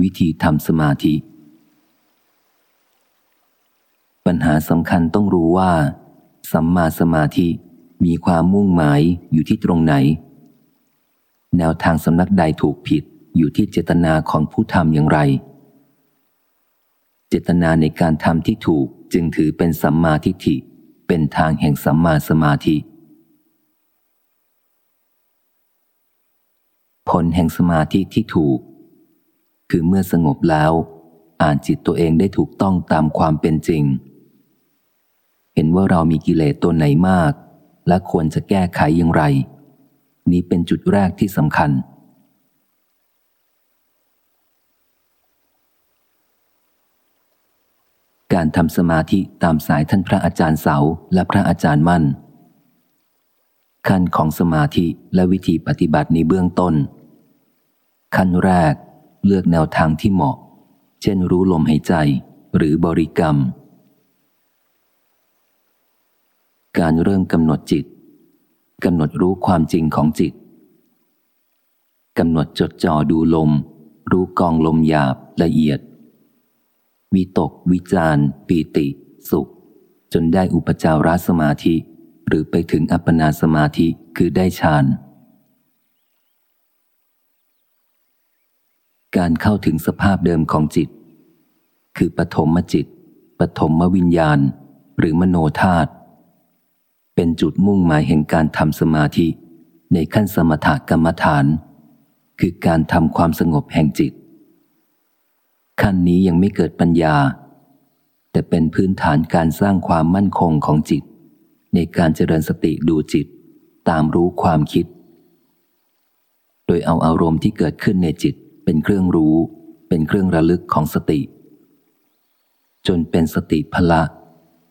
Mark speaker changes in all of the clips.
Speaker 1: วิธีทำสมาธิ ปัญหาสำคัญต้องรู้ว่า สัมมาสมาธิมีความมุ่งหมายอยู่ที่ตรงไหน แนวทางสำนักใดถูกผิดอยู่ที่เจตนาของผู้ทำอย่างไร เจตนาในการทำที่ถูกจึงถือเป็นสัมมาทิฏฐิ เป็นทางแห่งสัมมาสมาธิ ผลแห่งสมาธิที่ถูก คือเมื่อสงบแล้ว อ่านจิตตัวเองได้ถูกต้องตามความเป็นจริง เห็นว่าเรามีกิเลสตัวไหนมาก และควรจะแก้ไขอย่างไร นี้เป็นจุดแรกที่สำคัญ การทำสมาธิตามสายท่านพระอาจารย์เสาและพระอาจารย์มั่น ขั้นของสมาธิและวิธีปฏิบัติในเบื้องต้นขั้นแรก เลือกแนวทางที่เหมาะ เช่นรู้ลมหายใจ หรือบริกรรม การเริ่มกำหนดจิตกำหนดรู้ความจริงของจิตกำหนดจดจ่อดูลม รู้กองลมหยาบละเอียด วิตก วิจารปีติ สุข จนได้อุปจารสมาธิ หรือไปถึงอัปปนาสมาธิคือได้ฌาน การเข้าถึงสภาพเดิมของจิต คือปฐมจิต ปฐมวิญญาณ หรือมโนธาตุ เป็นจุดมุ่งหมายแห่งการทำสมาธิ ในขั้นสมถกรรมฐาน คือการทำความสงบแห่งจิต ขั้นนี้ยังไม่เกิดปัญญา แต่เป็นพื้นฐานการสร้างความมั่นคงของจิต ในการเจริญสติดูจิต ตามรู้ความคิด โดยเอาอารมณ์ที่เกิดขึ้นในจิต เป็นเครื่องรู้ เป็นเครื่องระลึกของสติ จนเป็นสติพละ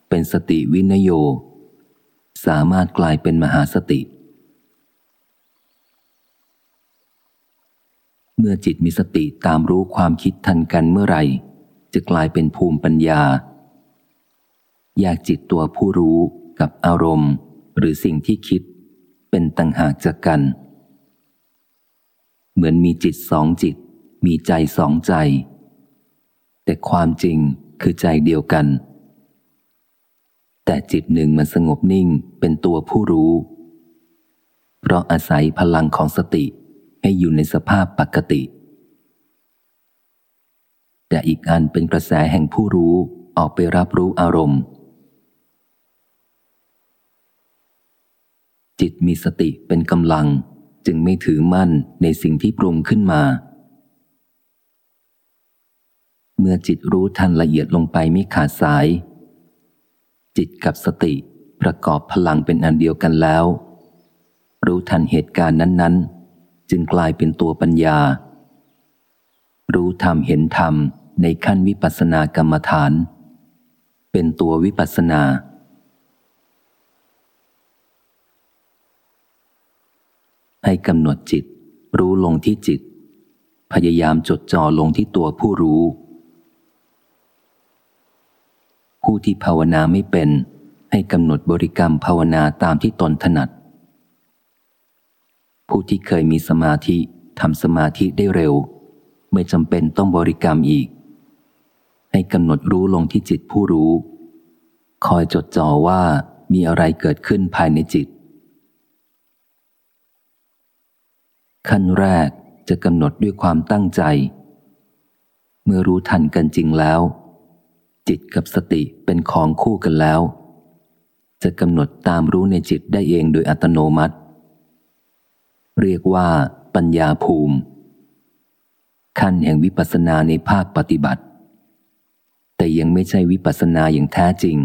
Speaker 1: เป็นสติวินโย สามารถกลายเป็นมหาสติ เมื่อจิตมีสติตามรู้ความคิดทันกันเมื่อไหร่ จะกลายเป็นภูมิปัญญาแยกจิตตัวผู้รู้กับอารมณ์ หรือสิ่งที่คิด เป็นต่างหากจากกัน เหมือนมีจิตสองจิต มีใจสองใจ แต่ความจริงคือใจเดียวกัน แต่จิตหนึ่งมันสงบนิ่งเป็นตัวผู้รู้ เพราะอาศัยพลังของสติให้อยู่ในสภาพปกติ แต่อีกอันเป็นกระแสแห่งผู้รู้ออกไปรับรู้อารมณ์ จิตมีสติเป็นกำลังจึงไม่ถือมั่นในสิ่งที่ปรุงขึ้นมา เมื่อจิตรู้ทันละเอียดลงไปไม่ขาดสาย จิตกับสติประกอบพลังเป็นอันเดียวกันแล้ว รู้ทันเหตุการณ์นั้น ๆ จึงกลายเป็นตัวปัญญา รู้ธรรมเห็นธรรมในขั้นวิปัสสนากรรมฐาน เป็นตัววิปัสสนาให้กำหนดจิต รู้ลงที่จิต พยายามจดจ่อลงที่ตัวผู้รู้ ผู้ที่ภาวนาไม่เป็น ให้กำหนดบริกรรมภาวนาตามที่ตนถนัด ผู้ที่เคยมีสมาธิทำสมาธิได้เร็ว ไม่จำเป็นต้องบริกรรมอีก ให้กำหนดรู้ลงที่จิตผู้รู้ คอยจดจ่อว่ามีอะไรเกิดขึ้นภายในจิต ขั้นแรกจะกำหนดด้วยความตั้งใจ เมื่อรู้ทันกันจริงแล้ว จิตกับสติเป็นของคู่กันแล้ว จะกำหนดตามรู้ในจิตได้เองโดยอัตโนมัติ เรียกว่า ปัญญาภูมิ ขั้นแห่งวิปัสสนาในภาคปฏิบัติ แต่ยังไม่ใช่วิปัสสนาอย่างแท้จริง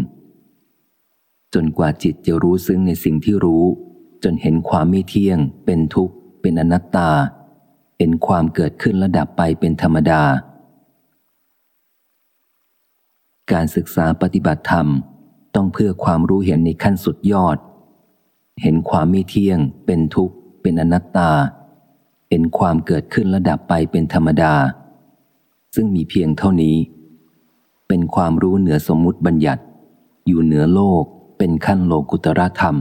Speaker 1: จนกว่าจิตจะรู้ซึ้งในสิ่งที่รู้ จนเห็นความไม่เที่ยง เป็นทุกข์ เป็นอนัตตา เห็นความเกิดขึ้นและดับไปเป็นธรรมดา การศึกษาปฏิบัติธรรม ต้องเพื่อความรู้เห็นในขั้นสุดยอด เห็นความไม่เที่ยง เป็นทุกข์ เป็นอนัตตา เห็นความเกิดขึ้นระดับไปเป็นธรรมดา ซึ่งมีเพียงเท่านี้ เป็นความรู้เหนือสมมุติบัญญัติ อยู่เหนือโลกเป็นขั้นโลกุตรธรรม